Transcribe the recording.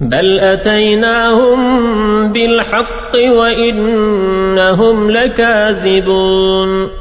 بل أتيناهم بالحق وإنهم لكاذبون